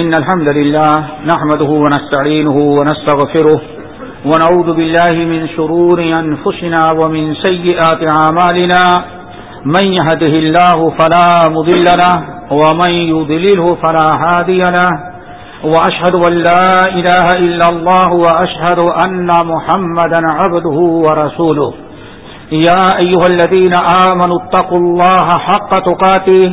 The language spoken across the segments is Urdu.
إن الحمد لله نحمده ونستعينه ونستغفره ونعوذ بالله من شرور أنفسنا ومن سيئات عمالنا من يهده الله فلا مضل له ومن يضلله فلا هادي له وأشهد أن لا إله إلا الله وأشهد أن محمدا عبده ورسوله يا أيها الذين آمنوا اتقوا الله حق تقاته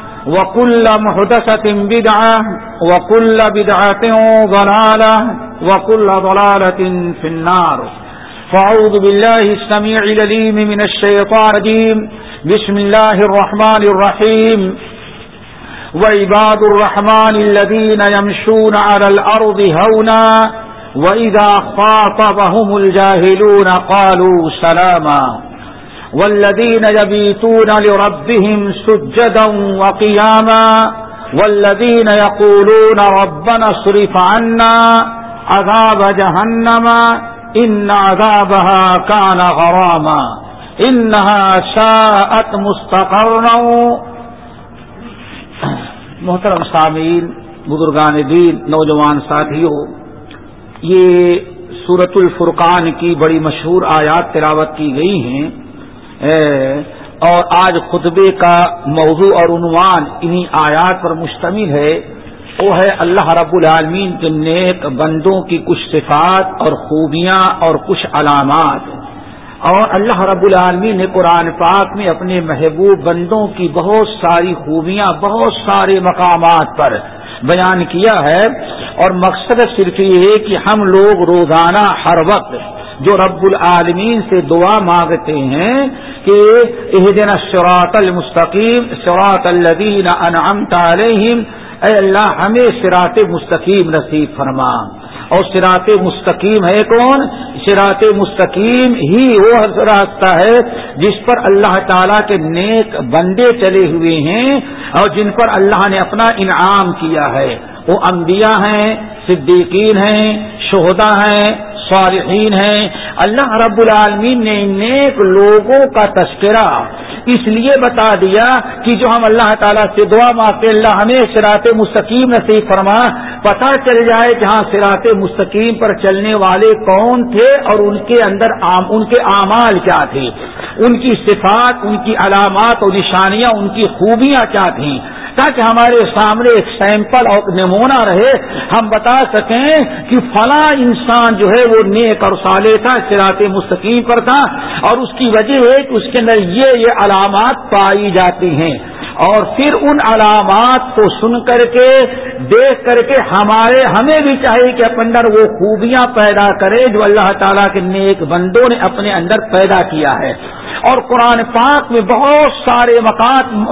وكل محدثة بدعة وكل بدعة ضلالة وكل ضلالة في النار. فأعوذ بالله السميع لليم من الشيطان الرجيم. بسم الله الرحمن الرحيم. وعباد الرحمن الذين يمشون على الأرض هونا وإذا خاطبهم الجاهلون قالوا سلاما. والذين يبيتون لربهم سجدا وقياما والذين يقولون ربنا اصرف عنا عذاب جهنم إن عذابها كان غراما إنها ساءت مستقرا محترم سامعین، بزرگان دین، نوجوان ساتھیوں، یہ سورت الفرقان کی بڑی مشہور آیات تلاوت کی گئی ہیں۔ اور آج خطبے کا موضوع اور عنوان انہی آیات پر مشتمل ہے۔ وہ ہے اللہ رب العالمین کے نیک بندوں کی کچھ صفات اور خوبیاں اور کچھ علامات۔ اور اللہ رب العالمین نے قرآن پاک میں اپنے محبوب بندوں کی بہت ساری خوبیاں، بہت سارے مقامات پر بیان کیا ہے۔ اور مقصد صرف یہ ہے کہ ہم لوگ روزانہ ہر وقت جو رب العالمین سے دعا مانگتے ہیں کہ دن شراط المستقیم شراط الدین انعمت علیہم، اے اللہ ہمیں سرات مستقیم نصیب فرما۔ اور سرات مستقیم ہے کون؟ سرات مستقیم ہی وہ راستہ ہے جس پر اللہ تعالیٰ کے نیک بندے چلے ہوئے ہیں اور جن پر اللہ نے اپنا انعام کیا ہے۔ وہ انبیاء ہیں، صدیقین ہیں شہدا ہیں صالحین ہیں۔ اللہ رب العالمین نے نیک لوگوں کا تذکرہ اس لیے بتا دیا کہ جو ہم اللہ تعالیٰ سے دعا مانگتے اللہ ہمیں سرات مستقیم نصیب فرما۔ پتہ چل جائے کہ ہاں سرات مستقیم پر چلنے والے کون تھے اور ان کے اندر ان کے اعمال کیا تھے۔ ان کی صفات، ان کی علامات اور نشانیاں، ان کی خوبیاں کیا تھیں۔ تاکہ ہمارے سامنے ایک سیمپل اور نمونہ رہے، ہم بتا سکیں کہ فلاں انسان جو ہے وہ نیک اور صالح تھا سرات مستقیم پر تھا، اور اس کی وجہ ہے کہ اس کے اندر یہ یہ علامات پائی جاتی ہیں۔ اور پھر ان علامات کو سن کر کے، دیکھ کر کے ہمارے، ہمیں بھی چاہیے کہ اپنے اندر وہ خوبیاں پیدا کرے جو اللہ تعالیٰ کے نیک بندوں نے اپنے اندر پیدا کیا ہے۔ اور قرآن پاک میں بہت سارے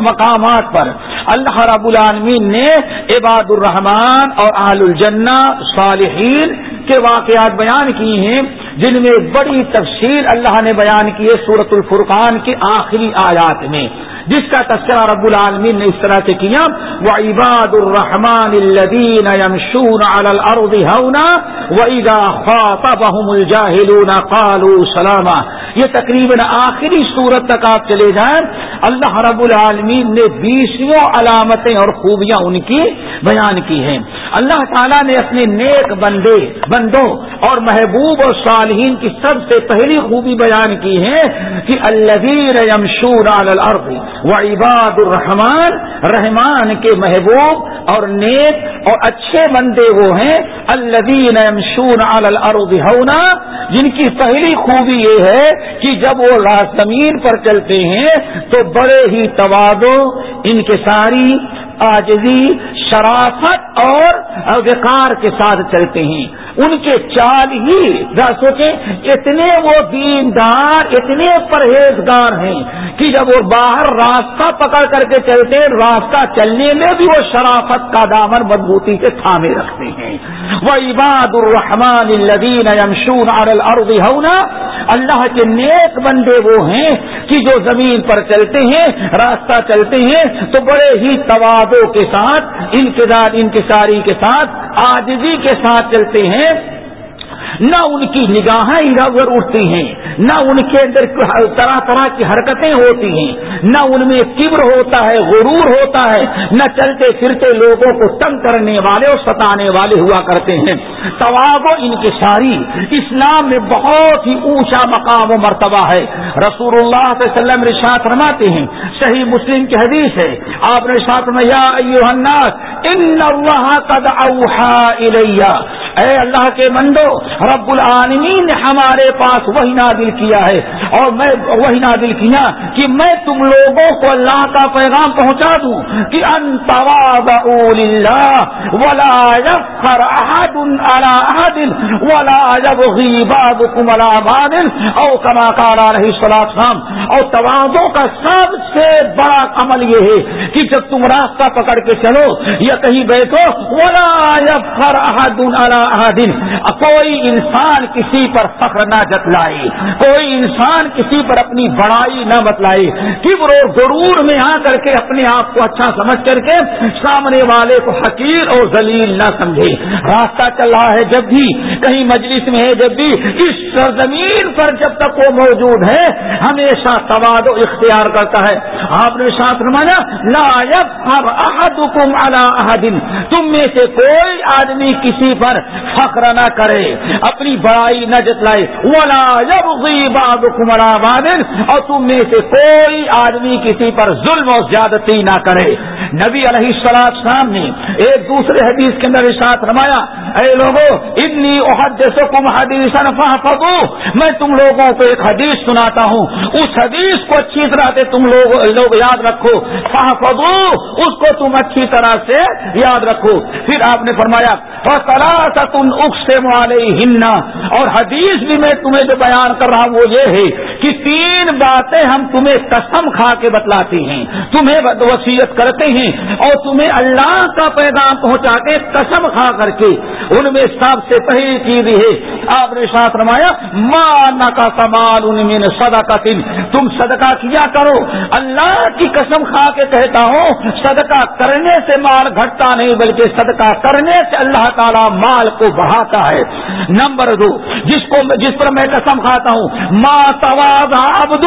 مقامات پر اللہ رب العالمین نے عباد الرحمان اور آل الجنہ صالحین کے واقعات بیان کیے ہیں، جن میں بڑی تفصیل اللہ نے بیان کی ہے سورت الفرقان کی آخری آیات میں۔ جس کا تذکرہ رب العالمین نے اس طرح سے کیا وہ عباد الرحمان الدین یمشون علی الارض ہونا واذا خاطبهم الجاهلون قالوا سلاما. یہ تقریباً آخری صورت تک آپ چلے جائیں، اللہ رب العالمین نے بیسوں علامتیں اور خوبیاں ان کی بیان کی ہیں۔ اللہ تعالیٰ نے اپنے نیک بندے، بندوں اور محبوب اور صالحین کی سب سے پہلی خوبی بیان کی ہے کہ الذین یمشون علی الارض و عباد الرحمان رحمان کے محبوب اور نیک اور اچھے بندے وہ ہیں، الذین یمشون الارض ہونا۔ جن کی پہلی خوبی یہ ہے کہ جب وہ زمین پر چلتے ہیں تو بڑے ہی توادو ان کے ساری آجزی شرافت اور وقار کے ساتھ چلتے ہیں۔ ان کے چال ہی سوچیں، اتنے وہ دیندار، اتنے پرہیزگار ہیں کہ جب وہ باہر راستہ پکڑ کر کے چلتے ہیں، راستہ چلنے میں بھی وہ شرافت کا دامن مضبوطی سے تھامے رکھتے ہیں۔ وہ عباد الرحمان الدین یمشون الارض ہونا اللہ کے نیک بندے وہ ہیں کہ جو زمین پر چلتے ہیں، راستہ چلتے ہیں، تو بڑے ہی کے ساتھ انتظار انکساری کے ساتھ آجزی کے ساتھ چلتے ہیں۔ نہ ان کی نگاہیں ادھر ادھر اٹھتی ہیں، نہ ان کے اندر طرح طرح کی حرکتیں ہوتی ہیں، نہ ان میں کبر ہوتا ہے، غرور ہوتا ہے، نہ چلتے پھرتے لوگوں کو تنگ کرنے والے اور ستانے والے ہوا کرتے ہیں۔ تواب و انکساری اسلام میں بہت ہی اونچا مقام و مرتبہ ہے۔ رسول اللہ صلی اللہ علیہ وسلم رشاط فرماتے ہیں، صحیح مسلم کی حدیث ہے۔ آپ نے ساتھ میں یا ان اللہ قد اوحا الیہ۔ اے اللہ کے مندو رب العالمین نے ہمارے پاس وہی نادل کیا ہے۔ اور میں وہی نادل کیا کہ میں تم لوگوں کو اللہ کا پیغام پہنچا دوں کہ ولا يفخر احد على احد ولا يبغي بعضكم على بعض او كما قال عليه الصلاه والسلام۔ اور توازوں کا سب سے بڑا عمل یہ ہے کہ جب تم راستہ پکڑ کے چلو یا کہیں بیٹھو، ولا يفخر احد على احد۔ کوئی انسان کسی پر فخر نہ جتلائے کوئی انسان کسی پر اپنی بڑائی نہ بتلائے کبر اور غرور میں آ کر کے اپنے آپ کو اچھا سمجھ کر کے سامنے والے کو حقیر اور ذلیل نہ سمجھے۔ راستہ چل رہا ہے جب بھی، کہیں مجلس میں ہے جب بھی، اس سرزمین پر جب تک وہ موجود ہے، ہمیشہ تواد و اختیار کرتا ہے۔ آپ نے ساتھ رمایا لائب اب احد حکم احدن تم میں سے کوئی آدمی کسی پر فخر نہ کرے۔ اپنی بڑائی نہ جتلائے۔ ولا اور تم میں سے کوئی آدمی کسی پر ظلم و زیادتی نہ کرے۔ نبی علیہ السلام شام نے ایک دوسرے حدیث کے اندر ساتھ رمایا اے لوگوں اتنی عہدے کم حدیث میں تم لوگوں کو ایک حدیث سناتا ہوں۔ اس حدیث کو اچھی طرح سے تم لوگ لوگ یاد رکھو۔ فہفو اس کو تم اچھی طرح سے یاد رکھو۔ پھر آپ نے فرمایا تم اک سے ہننا اور حدیث بھی میں تمہیں جو بیان کر رہا ہوں وہ یہ ہے کہ تین باتیں ہم تمہیں قسم کھا کے بتلاتے ہیں، تمہیں وسیعت کرتے ہیں اور تمہیں اللہ کا پیغام پہنچا کے قسم کھا کر کے۔ ان میں سب سے پہلی چیز یہ آپ نے ساتھ رمایا ماں کا سامان ان میں سدا کا تم صدقہ کیا کرو، اللہ کی قسم کھا کے کہتا ہوں، صدقہ کرنے سے مال گھٹتا نہیں، بلکہ صدقہ کرنے سے اللہ تعالی مال کو بڑھاتا ہے۔ نمبر دو، جس کو جس پر میں قسم کھاتا ہوں ماں تواز عبد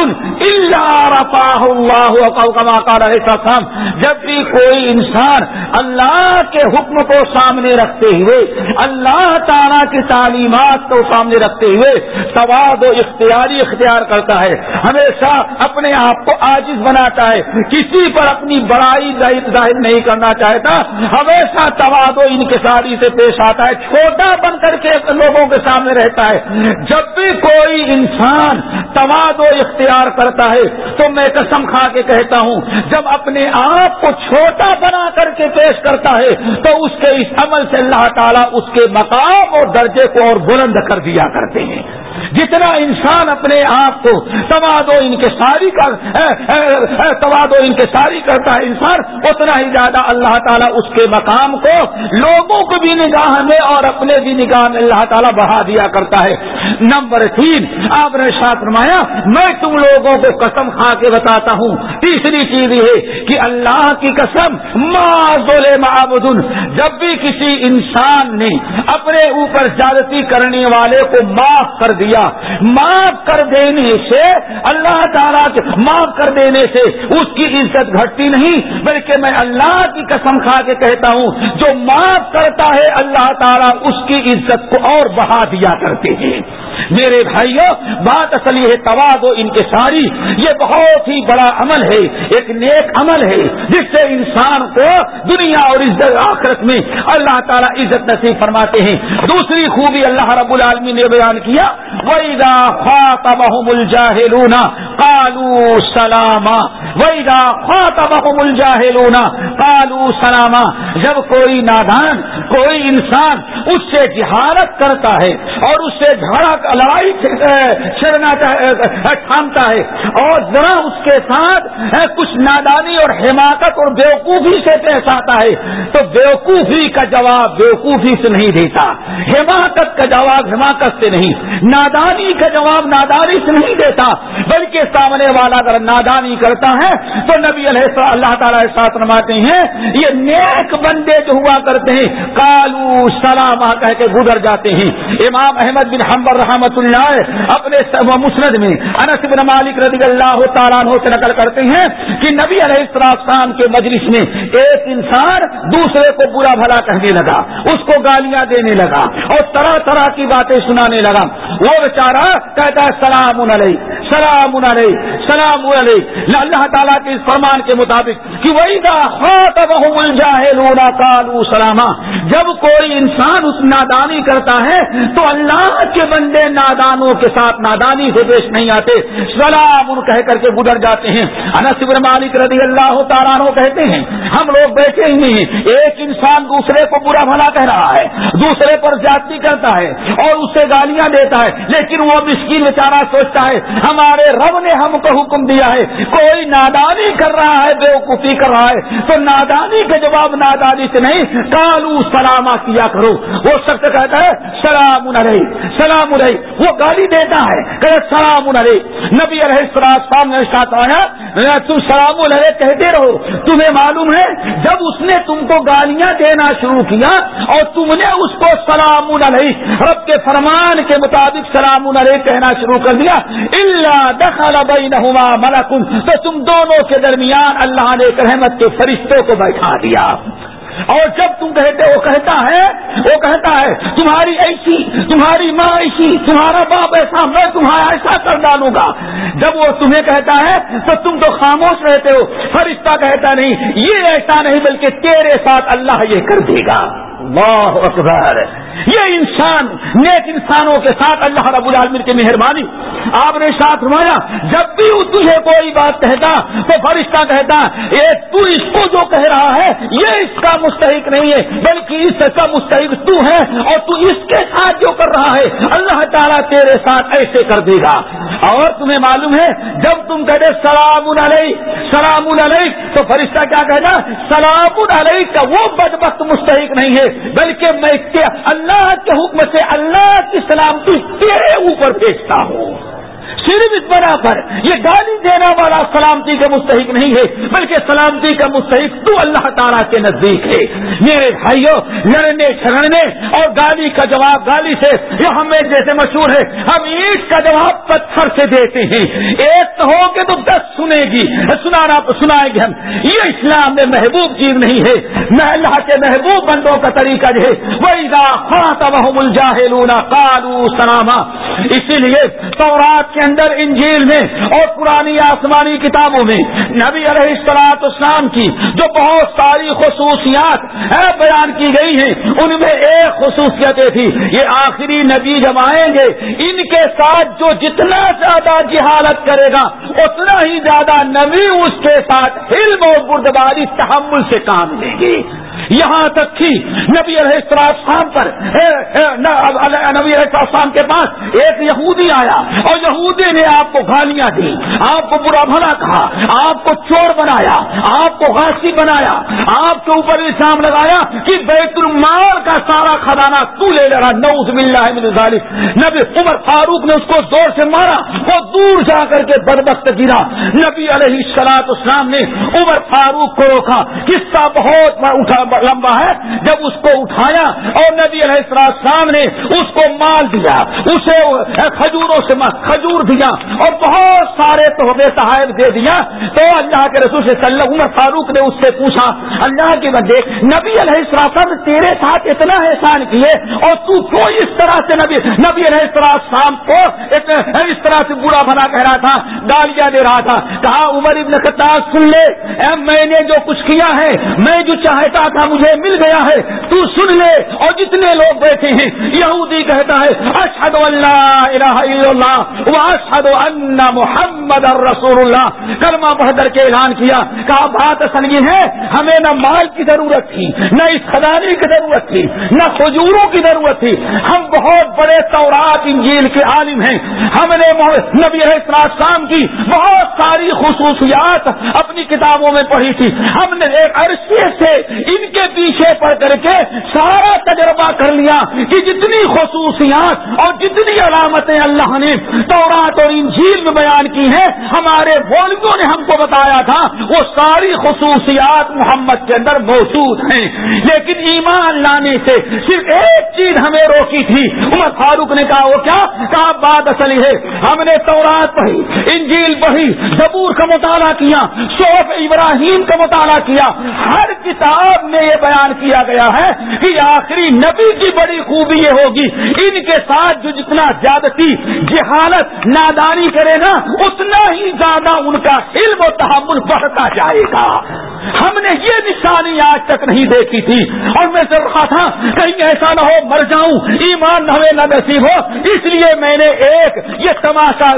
جب بھی کوئی انسان اللہ کے حکم کو سامنے رکھتے ہوئے، اللہ تعالیٰ کی تعلیمات کو سامنے رکھتے ہوئے تواد و اختیاری اختیار کرتا ہے، ہمیشہ اپنے آپ کو عاجز بناتا ہے، کسی پر اپنی بڑائی ظاہر نہیں کرنا چاہتا، ہمیشہ تواد و انکساری سے پیش آتا ہے، چھوٹا بن کر کے لوگوں کے سامنے رہتا ہے۔ جب بھی کوئی انسان تواد و اختیار کرتا ہے، تو میں قسم کھا کے کہتا ہوں، جب اپنے آپ کو چھوٹا بنا کر کے پیش کرتا ہے، تو اس کے اس عمل سے اللہ تعالیٰ اس کے مقام اور درجے کو اور بلند کر دیا کرتے ہیں۔ جتنا انسان اپنے آپ کو تواد و ان کے ساری کر تواد و ان کے ساری کرتا ہے انسان، اتنا ہی زیادہ اللہ تعالیٰ اس کے مقام کو لوگوں کو بھی نگاہ میں اور اپنے بھی نگاہ میں اللہ تعالیٰ بڑھا دیا کرتا ہے۔ نمبر تین، آپ نے ساتھ فرمایا، میں تم لوگوں کو قسم کھا کے بتاتا ہوں۔ تیسری چیز یہ کہ اللہ کی قسم معبدن جب بھی کسی انسان نے اپنے اوپر زیادتی کرنے والے کو معاف کر دیا، معاف کر دینے سے، اللہ تعالیٰ کے معاف کر دینے سے اس کی عزت گھٹتی نہیں، بلکہ میں اللہ کی قسم کھا کے کہتا ہوں، جو معاف کرتا ہے، اللہ تعالیٰ اس کی عزت کو اور بڑھا دیا کرتے ہیں۔ میرے بھائیوں بات اصل یہ تواد و انکساری، یہ بہت ہی بڑا عمل ہے، ایک نیک عمل ہے، جس سے انسان کو دنیا اور عزت، آخرت میں اللہ تعالیٰ عزت نصیب فرماتے ہیں۔ دوسری خوبی اللہ رب العالمین نے بیان کیا ویدا خواہ الجاہلونا کالو سلاما۔ ویدا خواہ الجاہلونا کالو سلاما۔ جب کوئی نادان، کوئی انسان اس سے جہارت کرتا ہے اور اس سے جھگڑا، لڑائی چھڑنا تھامتا ہے اور ذرا اس کے ساتھ کچھ نادانی اور حماقت اور بیوقوفی سے پیش آتا ہے تو بیوقوفی کا جواب بیوقوفی سے نہیں دیتا۔ حماقت کا جواب حماقت سے نہیں۔ نادانی کا جواب نادانی سے نہیں دیتا۔ بلکہ سامنے والا اگر نادانی کرتا ہے تو نبی علیہ اللہ تعالیٰ ساتھ رماتے ہیں، یہ نیک بندے جو ہوا کرتے ہیں کالو سلام کہہ کے گزر جاتے ہیں امام احمد بن حمبر رحمت اللہ اپنے مسند میں انس بن مالک رضی اللہ تعالیٰ سے نقل کرتے ہیں کہ نبی علیہ السلام کے مجلس میں ایک انسان دوسرے کو برا بھلا کہنے لگا، اس کو گالیاں دینے لگا اور طرح طرح کی باتیں سنانے لگا۔ وہ بیچارہ کہتا ہے، سلام علیہ سلام علیہ سلام علیہ اللہ تعالیٰ کے اس فرمان کے مطابق کہ وہی کالو سلاما۔ جب کوئی انسان اس نادانی کرتا ہے تو اللہ کے بندے نادانوں کے ساتھ نادانی سے پیش نہیں آتے۔ سلام، ان کہہ کر کے گزر جاتے ہیں۔ انسبر مالک رضی اللہ تعالیٰ کہتے ہیں، ہم لوگ بیٹھے ہی نہیں۔ ایک انسان دوسرے کو برا بھلا کہہ رہا ہے، دوسرے پر جاتی کرتا ہے اور اسے گالیاں دیتا ہے۔ لیکن وہ مسکین بیچارہ سوچتا ہے، ہمارے رب نے ہم کو حکم دیا ہے، کوئی نادانی کر رہا ہے بے کر رہا ہے۔ تو نادانی کا جواب نادانی سے نہیں کالو سلامہ کیا کرو۔ وہ شخص کہتا ہے سلام علیہ سلام علیہ۔ وہ گالی دیتا ہے کہ سلام علیہ۔ نبی علیہ السلام نے ساتھ آیا تم سلام علیہ کہتے رہو۔ تمہیں معلوم ہے، جب اس نے تم کو گالیاں دینا شروع کیا اور تم نے اس کو سلام علیہ، رب کے فرمان کے مطابق سلام علیہ کہنا شروع کر دیا۔ اللہ دخل بینہما ملکن تو تم دونوں کے درمیان اللہ نے رحمت کے فرشتوں کو بیٹھا دیا۔ اور جب تم کہتے وہ کہتا ہے، وہ کہتا ہے، تمہاری ایسی تمہاری ماں ایسی تمہارا باپ ایسا، میں تمہارا ایسا کر ڈالوں گا. جب وہ تمہیں کہتا ہے، تو تم تو خاموش رہتے ہو، فرشتہ کہتا نہیں، یہ ایسا نہیں بلکہ تیرے ساتھ اللہ یہ کر دے گا. اللہ اکبر. یہ انسان نیک انسانوں کے ساتھ اللہ رب العالمین کی مہربانی. آپ نے ساتھ روایا جب بھی تجھے کوئی بات کہتا، تو فرشتہ کہتا یہ تو اس کو جو کہہ رہا ہے، یہ اس کا مستحق نہیں ہے، بلکہ اس کا مستحق تو ہے اور تو اس کے ساتھ جو کر رہا ہے، اللہ تعالیٰ تیرے ساتھ ایسے کر دے گا۔ اور تمہیں معلوم ہے، جب تم کہتے سلام علیہ سلام علیہ تو فرشتہ کیا کہنا سلام علیہ کا وہ بدبخت مستحق نہیں ہے، بلکہ میں اللہ کے حکم سے اللہ کی سلامتی تیرے اوپر بھیجتا ہوں۔ صرف اس بنا پر یہ گالی دینا والا سلامتی کا مستحق نہیں ہے، بلکہ سلامتی کا مستحق تو اللہ تعالیٰ کے نزدیک ہے۔ میرے بھائیوں لڑنے چھڑنے اور گالی کا جواب گالی سے یہ ہمیں جیسے مشہور ہے، ہم اینٹ کا جواب پتھر سے دیتے ہیں۔ ایک تو ہو کے تو دس سنے گی۔ سنانا سنائیں گے ہم۔ یہ اسلام میں محبوب چیز نہیں ہے۔ میں اللہ کے محبوب بندوں کا طریقہ جو ہے وہی الجاہلون قالوا سلاما۔ اسی لیے تورات کے اندر انجیل میں اور پرانی آسمانی کتابوں میں نبی علیہ السلاط اسلام کی جو بہت ساری خصوصیات بیان کی گئی ہیں، ان میں ایک خصوصیت تھی، یہ آخری نبی جب آئیں گے، ان کے ساتھ جو جتنا زیادہ جہالت کرے گا، اتنا ہی زیادہ نبی اس کے ساتھ علم اور بردباری، تحمل سے کام لیں گے یہاں تک کہ نبی علیہ السلام پر نبی علیہ السلام کے پاس ایک یہودی آیا اور یہودی نے آپ کو گالیاں دی، آپ کو برا بھلا کہا، آپ کو چور بنایا، آپ کو غاسی بنایا، آپ کے اوپر الزام لگایا کہ بیت المال کا سارا خزانہ تو لے لے رہا نوز مل ہے نبی عمر فاروق نے اس کو زور سے مارا وہ دور جا کر کے بدبخت گرا۔ نبی علیہ السلاط اسلام نے عمر فاروق کو روکا، قصہ بہت اٹھا لمبا ہے، جب اس کو اٹھایا اور نبی علیہ السلام نے اس کو مال دیا، اسے کھجوروں سے کھجور دیا اور بہت سارے تحفے صاحب دے دیا۔ تو اللہ کے رسول سے عمر فاروق نے اس سے پوچھا، اللہ کے بندے نبی علیہ السلام تیرے ساتھ اتنا احسان کیے اور تو کو اس طرح سے نبی نبی علیہ السلام کو اس طرح سے برا بنا کہہ رہا تھا گالیاں دے رہا تھا۔ کہا، عمر ابن خطاب، سن لے۔ اے میں نے جو کچھ کیا ہے، میں جو چاہتا تھا مجھے مل گیا ہے، تو سن لے۔ اور جتنے لوگ بیٹھے ہیں، یہودی کہتا ہے اشد اللہ الہ الا اللہ ان محمد الرسول اللہ کلمہ پڑھ کر کے اعلان کیا، کہا، بات سنگین ہے، ہمیں نہ مال کی ضرورت تھی، نہ اس خزانے کی ضرورت تھی، نہ کھجوروں کی ضرورت تھی۔ ہم بہت بڑے تورات انجیل کے عالم ہیں۔ ہم نے نبی السلام کی بہت ساری خصوصیات اپنی کتابوں میں پڑھی تھی۔ ہم نے ایک عرصے سے ان کے پیچھے پڑھ کر کے سارا تجربہ کر لیا کہ جتنی خصوصیات اور جتنی علامتیں اللہ نے تورات اور انجیل میں بیان کی ہیں، ہمارے بولوں نے ہم کو بتایا تھا، وہ ساری خصوصیات محمد کے اندر موجود ہیں۔ لیکن ایمان لانے سے صرف ایک چیز ہمیں روکی تھی۔ عمر فاروق نے کہا، وہ کیا؟ کہا، بات اصلی ہے، ہم نے تورات پڑھی، انجیل پڑھی، زبور کا مطالعہ کیا شوف ابراہیم کا مطالعہ کیا، ہر کتاب میں یہ بیان کیا گیا ہے کہ آخری نبی کی بڑی خوبی یہ ہوگی، ان کے ساتھ جو جتنا زیادتی، جہالت، نادانی کرے گا اتنا ہی زیادہ ان کا علم و تحمل بڑھتا جائے گا۔ ہم نے یہ نشانی آج تک نہیں دیکھی تھی۔ اور میں سے رکھا تھا کہیں ایسا نہ ہو، مر جاؤں، ایمان نہ نصیب ہو۔ اس لیے میں نے ایک یہ تماشا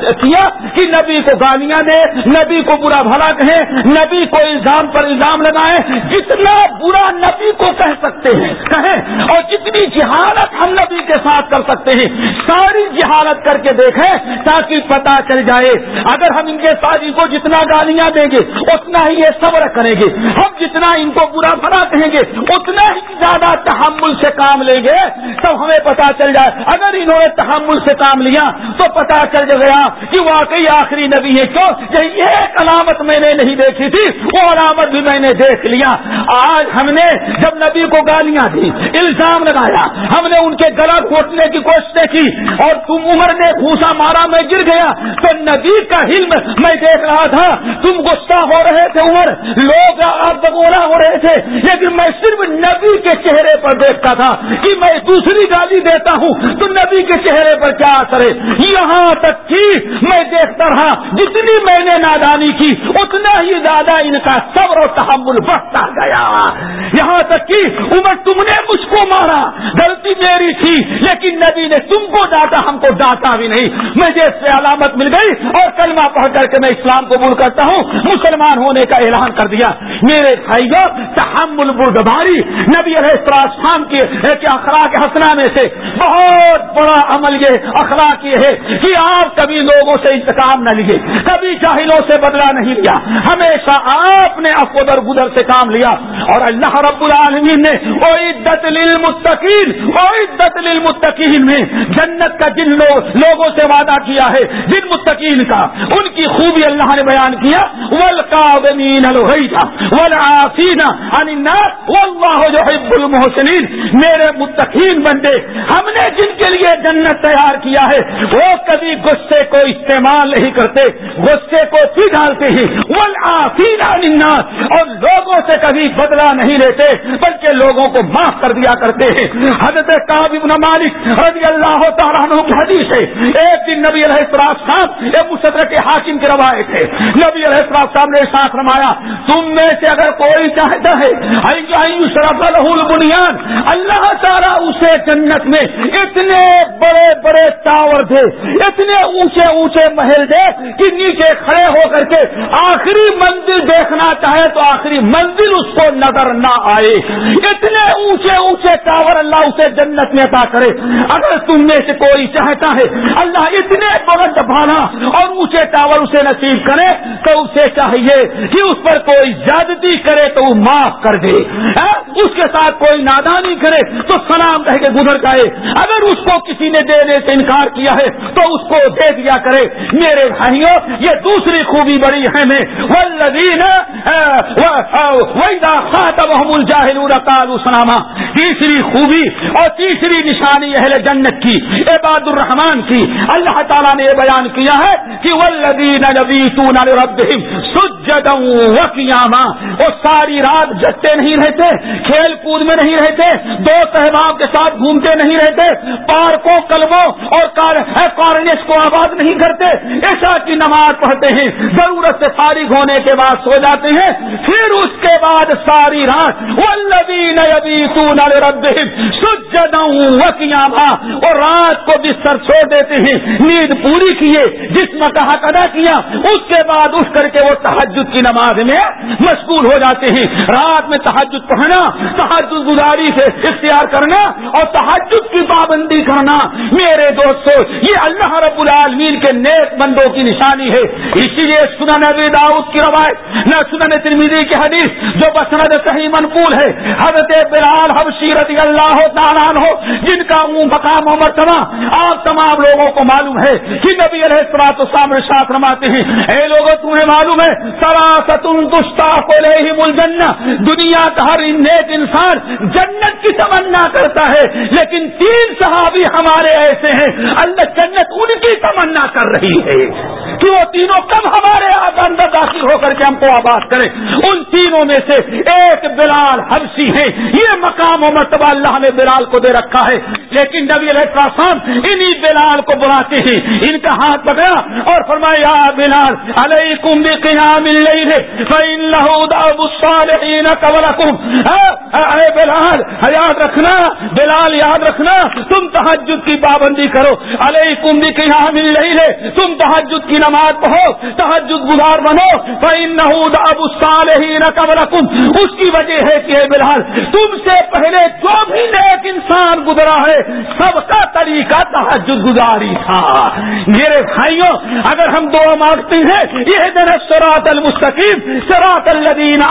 کیا کہ نبی کو گالیاں دے نبی کو برا بھلا کہیں، نبی کو الزام پر الزام لگائے جتنا برا نبی کو کہہ سکتے ہیں، کہیں۔ اور جتنی جہالت ہم نبی کے ساتھ کر سکتے ہیں۔ ساری جہالت کر کے دیکھیں تاکہ پتا چل جائے۔ اگر ہم ان کے ساتھ کو جتنا گالیاں دیں گے، اتنا ہی یہ صبر کریں گے۔ ہم جتنا ان کو برا بھلا کہیں گے، اتنا ہی زیادہ تحمل سے کام لیں گے تب ہمیں پتا چل جائے۔ اگر انہوں نے تحمل کلام سے کام لیا تو پتا چل گیا کہ واقعی آخری نبی ہے کیوں؟ یہ ایک علامت میں نے نہیں دیکھی تھی، وہ علامت بھی میں نے دیکھ لیا۔ آج ہم نے جب نبی کو گالیاں دی الزام لگایا، ہم نے ان کے گلا گھوٹنے کی کوششیں کی اور تم عمر نے پھوسا مارا، میں گر گیا۔ تو نبی کا علم میں دیکھ رہا تھا، تم غصہ ہو رہے تھے عمر، لوگ آپ بگوڑا ہو رہے تھے۔ لیکن میں صرف نبی کے چہرے پر دیکھتا تھا کہ میں دوسری گالی دیتا ہوں، تو نبی کے چہرے پر کیا اثر ہے؟ یہاں تک کہ میں دیکھتا رہا، جتنی میں نے نادانی کی، اتنا ہی زیادہ ان کا صبر و تحمل بڑھتا گیا۔ یہاں تک کہ عمر تم نے مجھ کو مارا، غلطی میری تھی، لیکن نبی نے تم کو ڈانٹا، ہم کو ڈانٹا بھی نہیں۔ مجھے اس سے علامت مل گئی اور کلمہ پڑھ کر کے میں اسلام قبول کرتا ہوں۔ مسلمان ہونے کا اعلان کر دیا۔ میرے بھائیوں تحمل بردباری، نبی علیہ السلام کی اخلاق حسنا میں سے بہت بڑا عمل یہ اخلاق یہ ہے کہ آپ کبھی لوگوں سے انتقام نہ لیے، کبھی جاہلوں سے بدلا نہیں لیا۔ ہمیشہ آپ نے افودر گدر سے کام لیا۔ اور اللہ رب العالمین نے وہ عدت للمتقین وہ عدت للمتقین میں جنت کا جن لوگوں سے وعدہ کیا ہے، جن متقین کا، ان کی خوبی اللہ نے بیان کیا۔ ولقابین المحسنین میرے متقین بندے، ہم نے جن کے لیے جنت تیار کیا ہے، وہ کبھی غصے کو استعمال نہیں کرتے، غصے کو پی ڈالتے ہی والعافین اور لوگوں سے کبھی بدلا نہیں لیتے، بلکہ لوگوں کو معاف کر دیا کرتے ہیں۔ حضرت کاب ابن مالک رضی اللہ تعالیٰ عنہ کی حدیث ہے، ایک دن نبی علیہ السلام ایک مصدر کے حاکم کی روایت ہے۔ نبی علیہ السلام نے ساتھ فرمایا، تم میں سے اگر کوئی چاہتا ہے بنیاد اللہ تعالیٰ اسے جنت میں اتنے بڑے بڑے ٹاور دے اتنے اونچے اونچے محل دے کہ نیچے کھڑے ہو کر کے آخری منزل دیکھنا چاہے تو آخری منزل اس کو نظر نہ آئے۔ اتنے اونچے اونچے ٹاور اللہ اسے جنت میں عطا کرے۔ اگر تم میں سے کوئی چاہتا ہے اللہ اتنے بلند بھانا اور اونچے ٹاور اسے نصیب کرے تو اسے چاہیے کہ اس پر کوئی زیادتی کرے تو وہ معاف کر دے۔ ہاں؟ اس کے ساتھ کوئی نادانی کرے تو سلام کہہ کے گزر جائے۔ اگر اس کو کسی نے دینے سے انکار کیا ہے تو اس کو دے دیا کرے۔ میرے بھائیوں، یہ دوسری خوبی بڑی ہے۔ میں سناما تیسری خوبی اور تیسری نشانی اہل جنت کی، عباد الرحمان کی۔ اللہ تعالیٰ نے یہ بیان کیا ہے کہ ولدین وقیاما وہ ساری رات جگتے نہیں رہتے، کھیل کود میں نہیں رہتے دو احباب کے ساتھ گھومتے نہیں رہتے، پارکوں، کلبوں اور کارنس کو آباد نہیں کرتے۔ ایسا کی نماز پڑھتے ہیں، ضرورت سے فارغ ہونے کے بعد سو جاتے ہیں۔ پھر اس کے بعد ساری رات اور رات کو بستر چھوڑ دیتے ہیں، نیند پوری کیے جس میں کہا ادا کیا۔ اس کے بعد اٹھ کر کے وہ تحجد کی نماز میں مشغول ہو جاتے ہیں۔ رات میں تحجد پڑھنا، تحجد گزاری سے اختیار کرنا اور تحجد کی پابندی کرنا۔ میرے دوستو، یہ اللہ رب العالمین کے نیک بندوں کی نشانی ہے۔ اسی لیے سنا نبی داؤد کی روایت، نہ سنن ترمیدی کی حدیث، جو بسند صحیح منقول ہے۔ حضرت بلال حبشی رضی اللہ تعالیٰ ہو جن کا منہ مقام و مرتبہ آپ تمام لوگوں کو معلوم ہے کہ نبی علیہ السلاط سامنے ساتھ رماتے ہیں، اے لوگوں تمہیں معلوم ہے سراست دستا کو لے ہی ملجنا دنیا کا ہر نیک انسان جنت کی تمنا کرتا ہے، لیکن تین صحابی ہمارے ایسے کرتے ہیں۔ اللہ جنت ان کی تمنا کر رہی ہے کہ وہ تینوں کب ہمارے اندر داخل ہو کر کے ہم کو آباد کریں۔ ان تینوں میں سے ایک بلال حبسی ہے یہ مقام و مرتبہ اللہ نے بلال کو دے رکھا ہے۔ لیکن نبی علیہ السلام انہی بلال کو بلاتے ہیں۔ ان کا ہاتھ پکڑا اور فرمایا بلال، علیکم بقیام اللیل فإنه دعب الصالحین قبلکم ہاں، ہاں، اے بلال، یاد رکھنا، بلال، یاد رکھنا، تم تحجد کی پابندی کرو۔ علیکم بقیام اللیل۔ تم تحجد کی نماز پڑھو تحجد گزار بنو۔ فإنه دعب الصالحین قبلکم اس کی وجہ ہے کہ اے بلال، تم سے پہلے جو بھی نیک انسان گزرا ہے، سب کا طریقہ تحجد گزاری تھا۔ میرے بھائیوں، اگر ہم دعا مانگتے ہیں یہ دن سراط المستقیم سراط الدین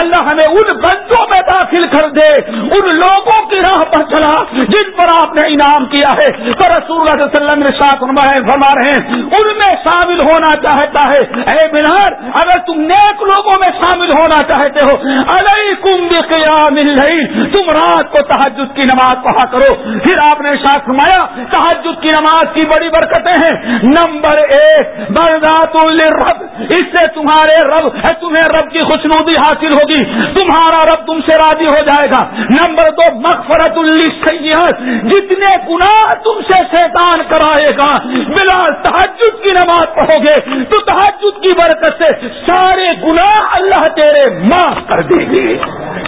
اللہ ہمیں ان بندوں میں داخل کر دے، ان لوگوں کی راہ پر چلا، جن پر آپ نے انعام کیا ہے تو رسول اللہ علیہ وسلم نے ساتھ فرما رہے ہیں، ان میں شامل ہونا چاہتا ہے۔ اے بنار اگر تم نیک لوگوں میں شامل ہونا چاہتے ہو، علیکم بقیام اللیل، تم رات کو تحجد کی نماز پڑھا کرو۔ پھر آپ نے ساتھ فرمایا تحجد کی نماز کی بڑی برکتیں ہیں۔ نمبر ایک بردات الرب اس سے تمہارے رب، تمہیں رب کی خوشنودی حاصل ہوگی۔ تمہارا رب تم سے راضی ہو جائے گا۔ نمبر دو، مغفرت السیئات جتنے گناہ تم سے شیطان کرائے گا۔ بلا تحجد کی نماز پڑھو گے تو تحجد کی برکت سے سارے گناہ اللہ تیرے معاف کر دے گے۔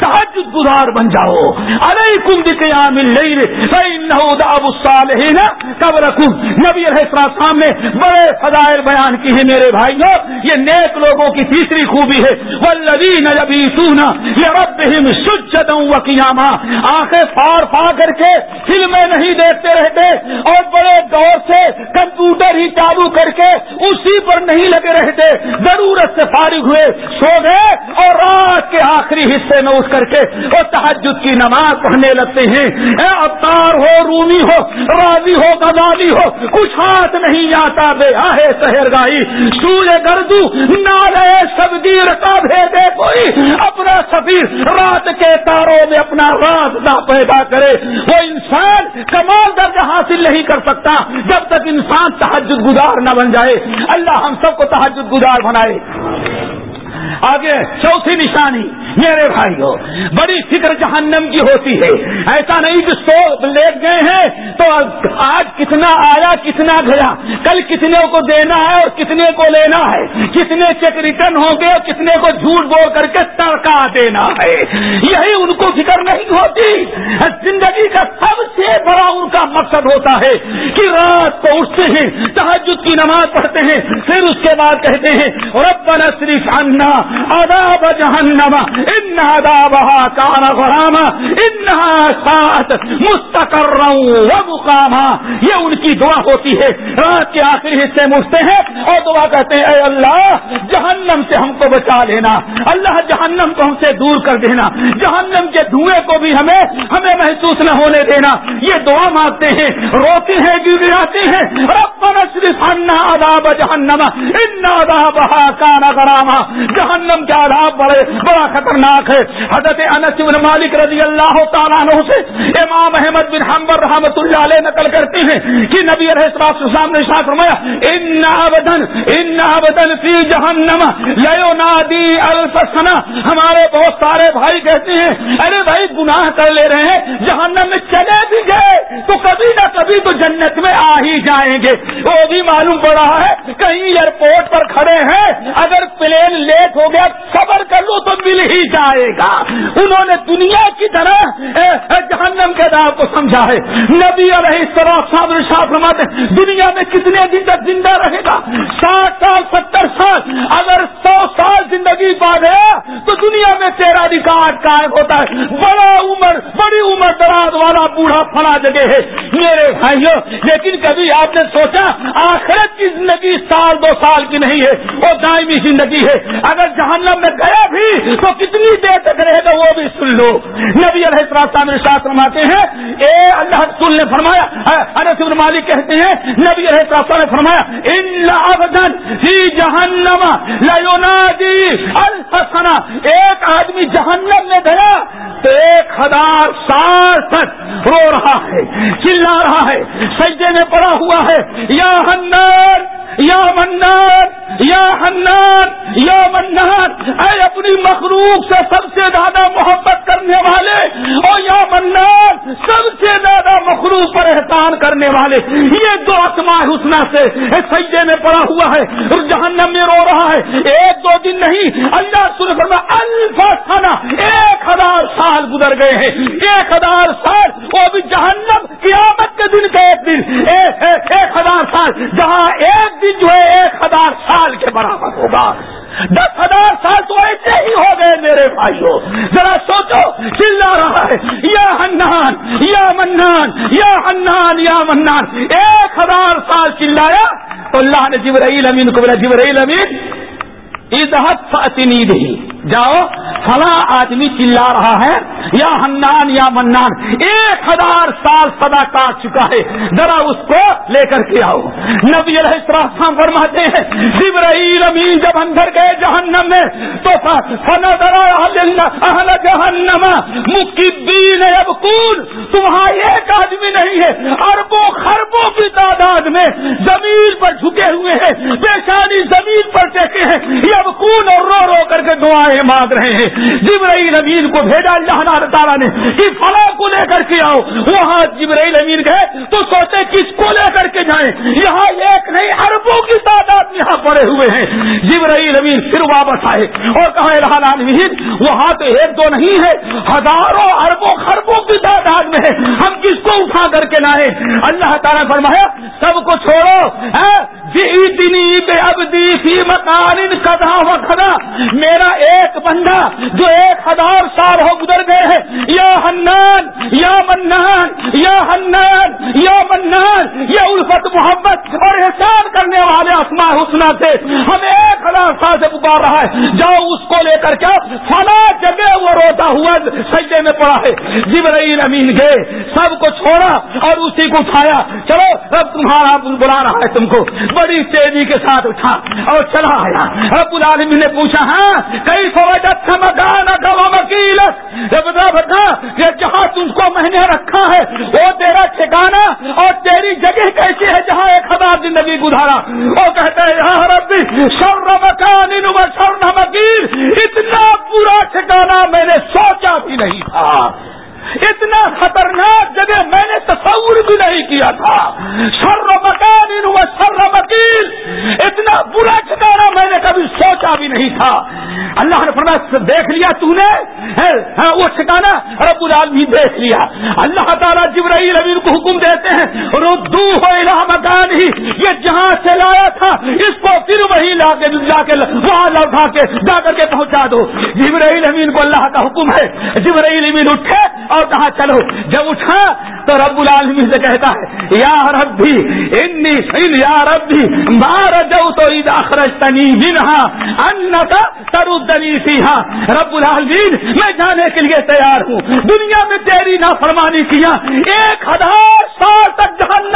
تحجد گزار بن جاؤ۔ ارے کم قیام اب الصالحین۔ کب رکھوں نبی علیہ السلام نے بڑے فضائل بیان کی ہیں میرے بھائیوں۔ یہ نیک لوگوں کی تیسری خوبی ہے۔ والذین یبیتون لربہم سجدا و قیاما آنکھیں فار فا کر کے فلمیں نہیں دیکھتے رہتے اور بڑے دور سے کمپیوٹر ہی چالو کر کے اسی پر نہیں لگے رہتے۔ ضرورت سے فارغ ہوئے، سو گئے اور رات کے آخری حصے میں اس کر کے وہ تحجد کی نماز پڑھنے لگتے ہیں۔ اے ابتار ہو، رومی ہو، راضی ہو گزالی ہو، کچھ ہاتھ نہیں آتا بے آہے سہر گائی سورج گردو، نالے سب کا بھیدے کوئی۔ اپنا سفیر رات کے تاروں میں اپنا راستہ پیدا کرے۔ وہ انسان کمال درجہ حاصل نہیں کر سکتا جب تک انسان تحجد گزار نہ بن جائے۔ اللہ ہم سب کو تحجد گزار بنائے۔ آگے چوتھی نشانی، میرے بھائی ہو بڑی فکر جہنم کی ہوتی ہے۔ ایسا نہیں کہ سو لے گئے ہیں، تو آج کتنا آیا، کتنا گیا۔ کل کتنے کو دینا ہے اور کتنے کو لینا ہے۔ کتنے چیک ریٹرن ہوں گے اور کتنے کو جھوٹ بول کر کے تڑکا دینا ہے۔ یہی ان کو فکر نہیں ہوتی۔ زندگی کا سب سے بڑا ان کا مقصد ہوتا ہے کہ رات کو اٹھتے ہیں تحجد کی نماز پڑھتے ہیں، پھر اس کے بعد کہتے ہیں، ربنا صرف انا اداب جہنم ان ادابها كان غراما انها ساعت مستقر و یہ ان کی دعا ہوتی ہے۔ رات کے آخری حصے مجھتے ہیں اور دعا کہتے ہیں، اے اللہ، جہنم سے ہم کو بچا لینا۔ اللہ، جہنم کو ہم سے دور کر دینا۔ جہنم کے دھوئے کو بھی ہمیں ہمیں محسوس نہ ہونے دینا۔ یہ دعا مانگتے ہیں۔ روتے ہیں گر ہیں۔ ربنا صرف عذاب جہنم ان عذابها كان غراما۔ جہنم کا عذاب بڑے، بڑا خطرناک ہے۔ حضرت انس بن مالک رضی اللہ تعالیٰ عنہ سے امام احمد بن حنبل رحمۃ اللہ علیہ نقل کرتے ہیں کہ نبی السلام نے ساتھ فرمایا، ان عبدن ان عبدن فی جہنم لیونادی الف سنہ۔ ہمارے بہت سارے بھائی کہتے ہیں، ارے بھائی، گناہ کر لے رہے ہیں، جہنم میں چلے بھی گئے، تو کبھی نہ کبھی تو جنت میں آ ہی جائیں گے۔ وہ بھی معلوم پڑ رہا ہے، کہیں ایئرپورٹ پر کھڑے ہیں، اگر پلین لیٹ ہو گیا، صبر کر لو تو مل ہی جائے گا۔ انہوں نے دنیا کی طرح جہنم کے دار کو سمجھا ہے۔ نبی علیہ السلام شاہ فرماتے دنیا میں کتنے دن تک زندہ رہے گا؟ ساٹھ سال، ستر سال، اگر سو سال زندگی پا گیا تو دنیا میں تیرا ریکارڈ قائم ہوتا ہے۔ بڑا عمر، بڑی عمر دراز والا بوڑھا فلا جگہ ہے۔ میرے بھائیوں، لیکن کبھی آپ نے سوچا، آخرت کی زندگی سال دو سال کی نہیں ہے، وہ دائمی زندگی ہے۔ اگر اگر جہنم میں گیا بھی تو کتنی دیر تک رہے گا وہ بھی سن لو۔ نبی علیہ السلام شاہ فرماتے ہیں، اے اللہ رسول نے فرمایا انس بن مالک کہتے ہیں، نبی علیہ السلام نے فرمایا، ان ابدن فی جہنم لینادی الفسنا ایک آدمی جہنم میں گیا، تو ایک ہزار سال تک رو رہا ہے۔ چلا رہا ہے سجدے میں پڑا ہوا ہے یا ہنر یا منان یا حنان یا منان اے اپنی مخلوق سے سب سے زیادہ محبت کرنے والے اور یا منان سب سے زیادہ مخلوق پر احسان کرنے والے یہ دو اسماء حسنا سے سجدے میں پڑا ہوا ہے جہنم میں رو رہا ہے ایک دو دن نہیں اللہ سن فرما الفا سنا ایک ہزار سال گزر گئے ہیں ایک ہزار سال وہ بھی جہنم قیامت کے دن کا ایک دن ایک ہزار سال جہاں ایک دن جو ہے ایک ہزار سال کے برابر ہوگا دس ہزار سال تو ایسے ہی ہو گئے میرے بھائیوں ذرا سوچو چل رہا ہے یا ہنان یا منان یا ہنان یا منان ایک ہزار سال چلایا تو اللہ نے جبرائیل امین کو بولا، جبرائیل امین ادحت فاطنی دہی جاؤ فلاں آدمی چلا رہا ہے۔ یا منان، ایک ہزار سال سدا کاٹ چکا ہے، ذرا اس کو لے کر کے آؤ۔ نبی علیہ السلام فرماتے ہیں، جبرائیل امین جب اندر گئے جہنم میں، تو اہل جہنم۔ مکبین یبکون تمہارا ایک آدمی نہیں ہے، اربوں خربوں کی تعداد میں زمین پر جھکے ہوئے ہیں۔ پیشانی زمین پر ٹیکے ہیں۔ یبکون اور رو رو کر کے دعائیں دعائیں مانگ رہے ہیں۔ جبرائیل امین کو بھیجا، اللہ تعالیٰ نے کہ فلاں کو لے کر کے آؤ۔ وہاں جبرائیل امین گئے تو سوچے کس کو لے کر کے جائیں۔ یہاں ایک نہیں اربوں کی تعداد یہاں پڑے ہوئے ہیں۔ جبرائیل امین پھر واپس آئے اور کہا الحال عالمین وہاں تو ایک دو نہیں ہے۔ ہزاروں اربوں خربوں کی تعداد میں ہے۔ ہم کس کو اٹھا کر کے لائے اللہ تعالیٰ فرمایا، سب کو چھوڑو۔ اب دی مکان کدا و کدا میرا ایک بندہ جو ایک ہزار سال ہو گزر گئے ہیں، یا حنان یا منان، یا حنان، یا منان یہ الفت محبت اور احسان کرنے والے اسما حسنا سے ہمیں ایک ہزار سال سے پکار رہا ہے۔ جاؤ اس کو لے کر کے فلاں روتا ہوا سجدے میں پڑا ہے۔ جبرائیل امین گئے، سب کو چھوڑا اور اسی کو اٹھایا۔ چلو اب تمہارا بلا رہا ہے تم کو۔ بڑی تیزی کے ساتھ اٹھا اور چلا آیا۔ رب العالمین نے پوچھا ہاں کئی مکان وکیل بتا کہ جہاں تم کو میں نے رکھا ہے، وہ تیرا ٹھکانا اور تیری جگہ کیسی ہے جہاں ایک ہزار زندگی گزارا؟ وہ کہتے ہیں شر مکان شر وکیل اتنا برا ٹھکانا میں نے سوچا بھی نہیں ہاں۔ تھا اتنا خطرناک جگہ میں نے تصور بھی نہیں کیا تھا. شر مکان شر وکیل اتنا برا ٹھکانا میں نے کبھی سوچا بھی نہیں تھا. اللہ نے فرمایا دیکھ لیا تو نے ہاں، وہ ٹھکانا رب العالمین دیکھ لیا. اللہ تعالیٰ جبرائیل امین کو حکم دیتے ہیں، ردو ہو مکان ہی یہ جہاں سے لایا تھا، اس کو پھر وہی لا کے لا کے، وہاں لوٹا کے، جا کر کے پہنچا دو. جبرائیل امین کو اللہ کا حکم ہے، جبرائیل امین اٹھے اور کہا، چلو، جب اٹھا تو رب العالمین سے کہتا ہے، یا ربی، انی سن یا ربی مار جو تو عید اخرج تنی منہا ان کا ترودنی سیہا رب العالمین، میں جانے کے لیے تیار ہوں، دنیا میں تیری نافرمانی کیا ایک ہزار سال تک جہنم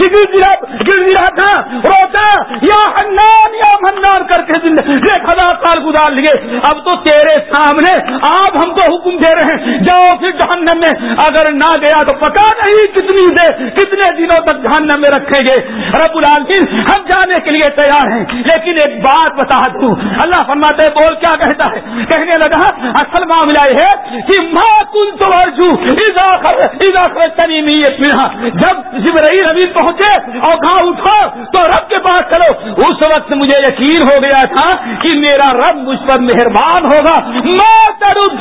گر گرا تھا، روتا، یا حنان، یا منان کر کے ایک ہزار سال گزار لیے، اب تو تیرے سامنے، آپ ہم کو حکم دے رہے ہیں، جاؤ پھر جہاں جہنم میں اگر نہ گیا تو پتا نہیں کتنی دے کتنے دنوں تک جہنم میں رکھیں گے۔ رب العالمین، ہم جانے کے لیے تیار ہیں، لیکن ایک بات بتا دوں۔ اللہ فرماتے بول کیا کہتا ہے؟ کہنے لگا، اصل معاملہ یہ ہے کہ ماں کن تو ارجو جب جبرائیل ابھی پہنچے اور گاؤں اٹھو تو رب کے پاس چلو۔ اس وقت مجھے یقین ہو گیا تھا کہ میرا رب مجھ پر مہربان ہوگا۔ میں ترب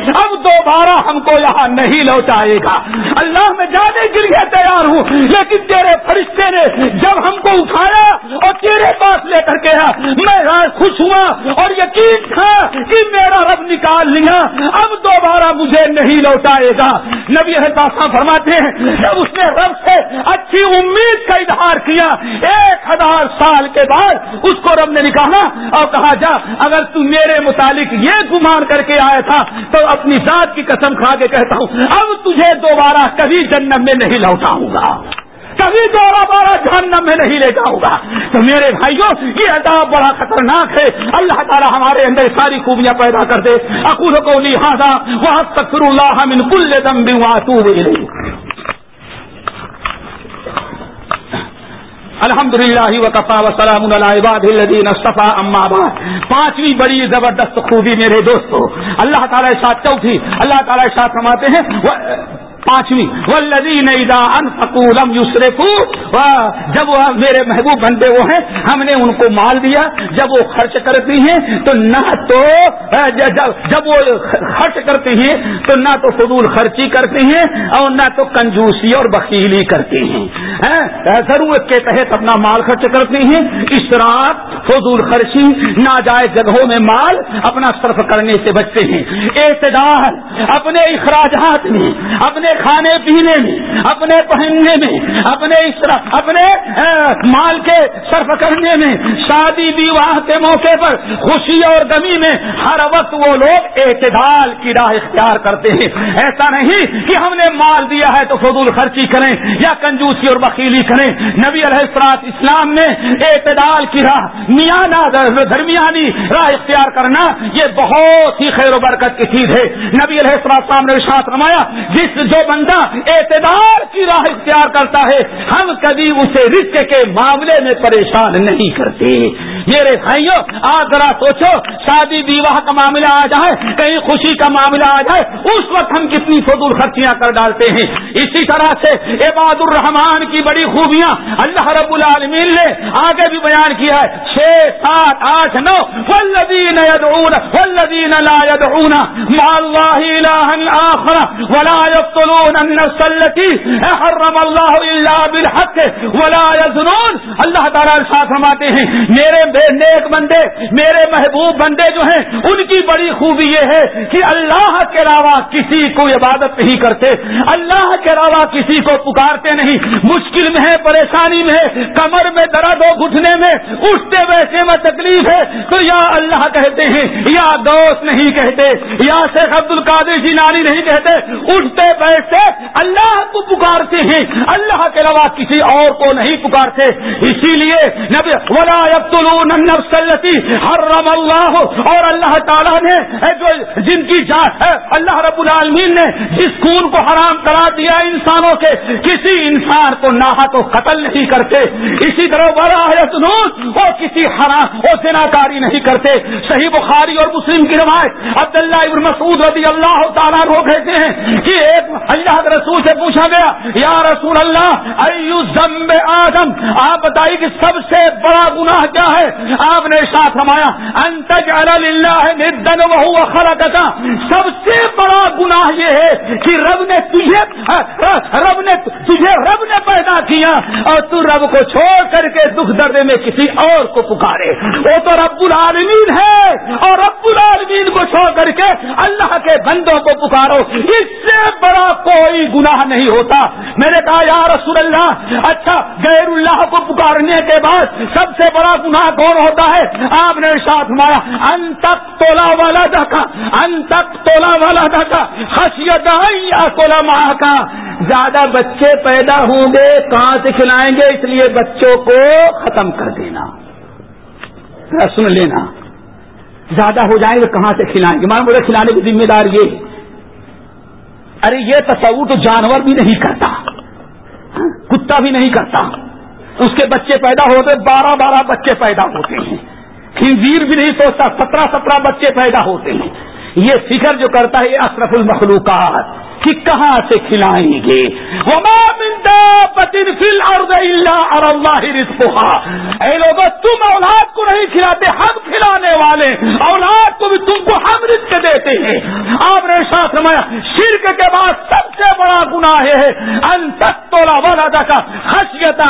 اب دوبارہ ہم کو یہاں نہیں لوٹائے گا۔ اللہ میں جانے کے لیے تیار ہوں، لیکن تیرے فرشتے نے جب ہم کو اٹھایا اور تیرے پاس لے کر کے میں خوش ہوا اور یقین تھا کہ میرا رب نکال لیا۔ اب دوبارہ مجھے نہیں لوٹائے گا۔ نبی احساس فرماتے ہیں جب اس نے رب سے اچھی امید کا اظہار کیا۔ ایک ہزار سال کے بعد اس کو رب نے نکالا اور کہا، جا، اگر تو میرے متعلق یہ گمان کر کے آیا تھا، تو اپنی ذات کی قسم کھا کے کہتا ہوں، اب تجھے دوبارہ کبھی جنم میں نہیں لوٹاؤں گا۔ کبھی دوبارہ جہنم میں نہیں لے جاؤں گا۔ تو میرے بھائیوں، یہ عذاب بڑا خطرناک ہے۔ اللہ تعالیٰ ہمارے اندر ساری خوبیاں پیدا کر دے۔ اکول کو لہٰذا وہاں تک اللہ من کل دم بھی الحمد للہ وقفا وسلام الدین صفا اما پانچویں بڑی زبردست خوبی میرے دوستو، اللہ تعالیٰ ساتھ چوتھی، اللہ تعالیٰ ساتھ سماتے ہیں پانچویں جب وہ میرے محبوب بندے وہ ہیں، ہم نے ان کو مال دیا، جب وہ خرچ کرتی ہیں، تو نہ تو جب وہ خرچ کرتی ہیں، تو نہ تو فضول خرچی کرتی ہیں، اور نہ تو کنجوسی اور بکیلی کرتی ہیں۔ ضرورت کے تحت اپنا مال خرچ کرتی ہیں اشراق فضول خرچی، ناجائز جگہوں میں مال اپنا صرف کرنے سے بچتے ہیں۔ اعتدال، اپنے اخراجات میں، اپنے کھانے پینے میں، اپنے پہننے میں، اپنے اپنے مال کے صرف کرنے میں، شادی وواہ کے موقع پر خوشی اور گمی میں ہر وقت وہ لوگ اعتدال کی راہ اختیار کرتے ہیں۔ ایسا نہیں کہ ہم نے مال دیا ہے تو فضول خرچی کریں یا کنجوسی اور بکیلی کریں۔ نبی علیہ السلاط اسلام میں اعتدال کی راہ میاں درمیانی راہ اختیار کرنا، یہ بہت ہی خیر و برکت کی چیز ہے۔ نبی علیہ السلام نے ساتھ رمایا جس جو بندہ، اعتدار کی راہ اختیار کرتا ہے۔ ہم کبھی اسے رزق کے معاملے میں پریشان نہیں کرتے۔ میرے بھائیوں آج ذرا سوچو، شادی بیواہ کا معاملہ آ جائے، کہیں خوشی کا معاملہ آ جائے، اس وقت ہم کتنی فضول خرچیاں کر ڈالتے ہیں۔ اسی طرح سے عباد الرحمان کی بڑی خوبیاں اللہ رب العالمین نے آگے بھی بیان کیا ہے۔ چھ، سات، آٹھ، نو فلدین فلدین لا يدعون، مع الله ولا يقتلون من التي حرم الله الا بالحق ولا يزنون. اللہ تعالیٰ ساتھ فرماتے ہیں، میرے بے نیک بندے، میرے محبوب بندے جو ہیں، ان کی بڑی خوبی یہ ہے کہ اللہ کے علاوہ کسی کو عبادت نہیں کرتے، اللہ کے علاوہ کسی کو پکارتے نہیں۔ مشکل میں ہے، پریشانی میں ہے، کمر میں درد ہو گھٹنے میں، اٹھتے بیٹھے میں تکلیف ہے۔ تو یا اللہ کہتے ہیں، یا دوست نہیں کہتے، یا شیخ عبد القادر جی نانی نہیں کہتے، اٹھتے بیٹھتے اللہ کو پکارتے ہیں۔ اللہ کے علاوہ کسی اور کو نہیں پکارتے۔ اسی اسی لیے نبی ولا سلتی ہر رم اللہ اور اللہ تعالیٰ نے جو جن کی جان اللہ رب العالمین نے جس خون کو حرام کرا دیا انسانوں کے۔ کسی انسان کو نہ تو قتل نہیں کرتے۔ اسی طرح بڑا اور کسی حرام اور سنا کاری نہیں کرتے۔ صحیح بخاری اور مسلم کی روایت عبداللہ ابن مسعود رضی اللہ تعالیٰ کو کہتے ہیں کہ ایک اللہ کے رسول سے پوچھا گیا، یا رسول اللہ، ایو ذنب آدم؟ آپ بتائیے کہ سب سے بڑا گناہ کیا ہے؟ آپ نے ساتھ ہمایا انتج ندن بہو خرا سب سے بڑا گناہ یہ ہے کہ رب نے تجھے، رب نے تجھے رب نے پیدا کیا اور تو رب کو چھوڑ کر کے دکھ درد میں کسی اور کو پکارے۔ وہ تو رب العالمین ہے اور رب العالمین کو چھوڑ کر کے اللہ کے بندوں کو پکارو۔ اس کوئی گناہ نہیں ہوتا۔ میں نے کہا، یا رسول اللہ اچھا غیر اللہ کو پکارنے کے بعد سب سے بڑا گناہ کون ہوتا ہے؟ آپ نے ساتھ مارا انتک تولا والا دکھا انتک تولا والا دکھا خشیت ماہ کا زیادہ بچے پیدا ہوں گے کہاں سے کھلائیں گے، اس لیے بچوں کو ختم کر دینا۔ سن لینا۔ زیادہ ہو جائیں گے، کہاں سے کھلائیں گے؟ مان بولے کھلانے کی ذمہ دار یہ ارے یہ تصور تو جانور بھی نہیں کرتا۔ کتا بھی نہیں کرتا۔ اس کے بچے پیدا ہوتے، بارہ بارہ بچے پیدا ہوتے ہیں۔ خنزیر بھی نہیں سوچتا، سترہ سترہ بچے پیدا ہوتے ہیں۔ یہ فکر جو کرتا ہے، یہ اشرف المخلوقات۔ کہ کہاں سے کھلائیں گے؟ اے لوگ تم اولاد کو نہیں کھلاتے ہم کھلانے والے، اولاد بھی تم کو ہم رزق دیتے ہیں۔ آپ نے ساتھ میں شرک کے بعد سب سے بڑا گنا ہے۔ والا کا خشیت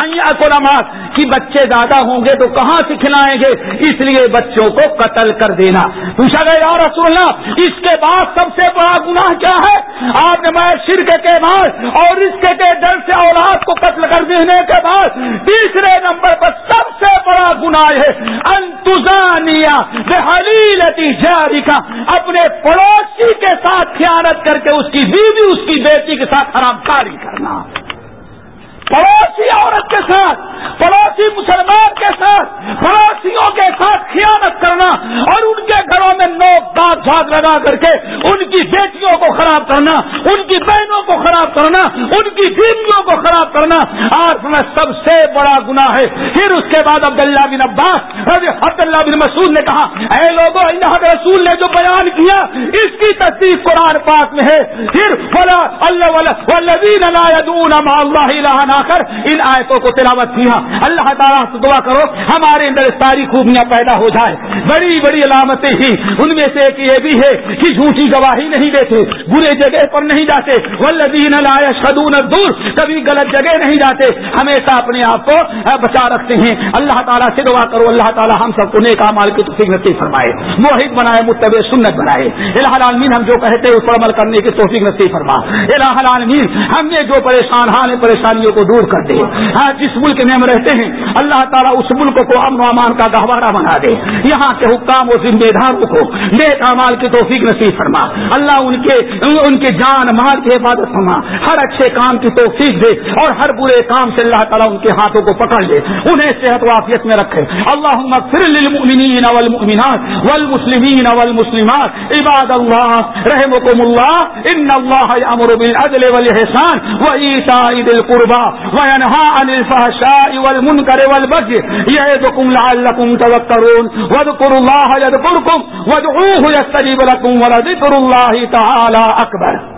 نماز کہ بچے زیادہ ہوں گے تو کہاں سے کھلائیں گے؟ اس لیے بچوں کو قتل کر دینا۔ پوچھا گیا، یا رسول اللہ، اس کے بعد سب سے بڑا گناہ کیا ہے؟ آپ میں شرک کے بعد اور اس کے ڈر سے اولاد کو قتل کر دینے کے بعد تیسرے نمبر پر سب سے بڑا گنا ہے۔ انتظانیہ جاری کا اپنے پڑوسی کے ساتھ خیانت کر کے اس کی بیوی، اس کی بیٹی کے ساتھ حرام کاری کرنا۔ پڑوسی عورت کے ساتھ، پڑوسی مسلمان کے ساتھ، پڑوسیوں کے ساتھ خیانت کرنا اور ان کے گھروں میں نوک دانت جھاگ لگا کر کے ان کی بیٹیوں کو خراب کرنا، ان کی بہنوں کو خراب کرنا، ان کی بیویوں کو خراب کرنا، آج میں سب سے بڑا گنا ہے۔ پھر اس کے بعد عبداللہ بن عباس عبداللہ بن مسعود نے کہا، اے لوگوں اللہ کے رسول نے جو بیان کیا، اس کی تصدیق قرآن پاک میں ہے۔ پھر اللہ اللہ کر ان آیتوں کو تلاوت کیا اللہ تعالیٰ سے دعا کرو، ہمارے اندر ساری خوبیاں پیدا ہو جائے بڑی بڑی علامتیں ہی ان میں سے ایک یہ بھی ہے کہ جھوٹی گواہی نہیں دیتے، برے جگہ پر نہیں جاتے۔ ولدین شدون دور کبھی غلط جگہ نہیں جاتے۔ ہمیشہ اپنے آپ کو بچا رکھتے ہیں۔ اللہ تعالیٰ سے دعا کرو، اللہ تعالیٰ ہم سب کو نیک مال کی توفیق نصیب فرمائے۔ موہد بنائے متب سنت بنائے۔ الہ العالمین ہم جو کہتے ہیں، اس پر عمل کرنے کی توفیق نصیب فرما۔ الہ العالمین، ہم نے جو پریشان ہاں حال پریشانیوں کو دور کر دے۔ ہاں جس ملک میں ہم رہتے ہیں، اللہ تعالیٰ اس ملک کو امن و امان کا گہوارہ بنا دے۔ یہاں کے حکام و ذمہ داروں کو نیک امال کی توفیق نصیب فرما۔ اللہ ان کے ان کے جان مال کی حفاظت فرما۔ ہر اچھے کام کی توفیق دے اور ہر برے کام سے اللہ تعالیٰ ان کے ہاتھوں کو پکڑ لے۔ انہیں صحت وافیت میں رکھے۔ اللہ للمؤمنین والمؤمنات والمسلمین والمسلمات۔ عباد اللہ رحمكم اللہ، ان اللہ یامر بالعدل والاحسان وایتاء ذی القربى وينهى عن الفحشاء والمنكر والبغي يعظكم لعلكم تذكرون واذكروا الله يذكركم وادعوه يستجيب لكم ولذكر الله تعالى أكبر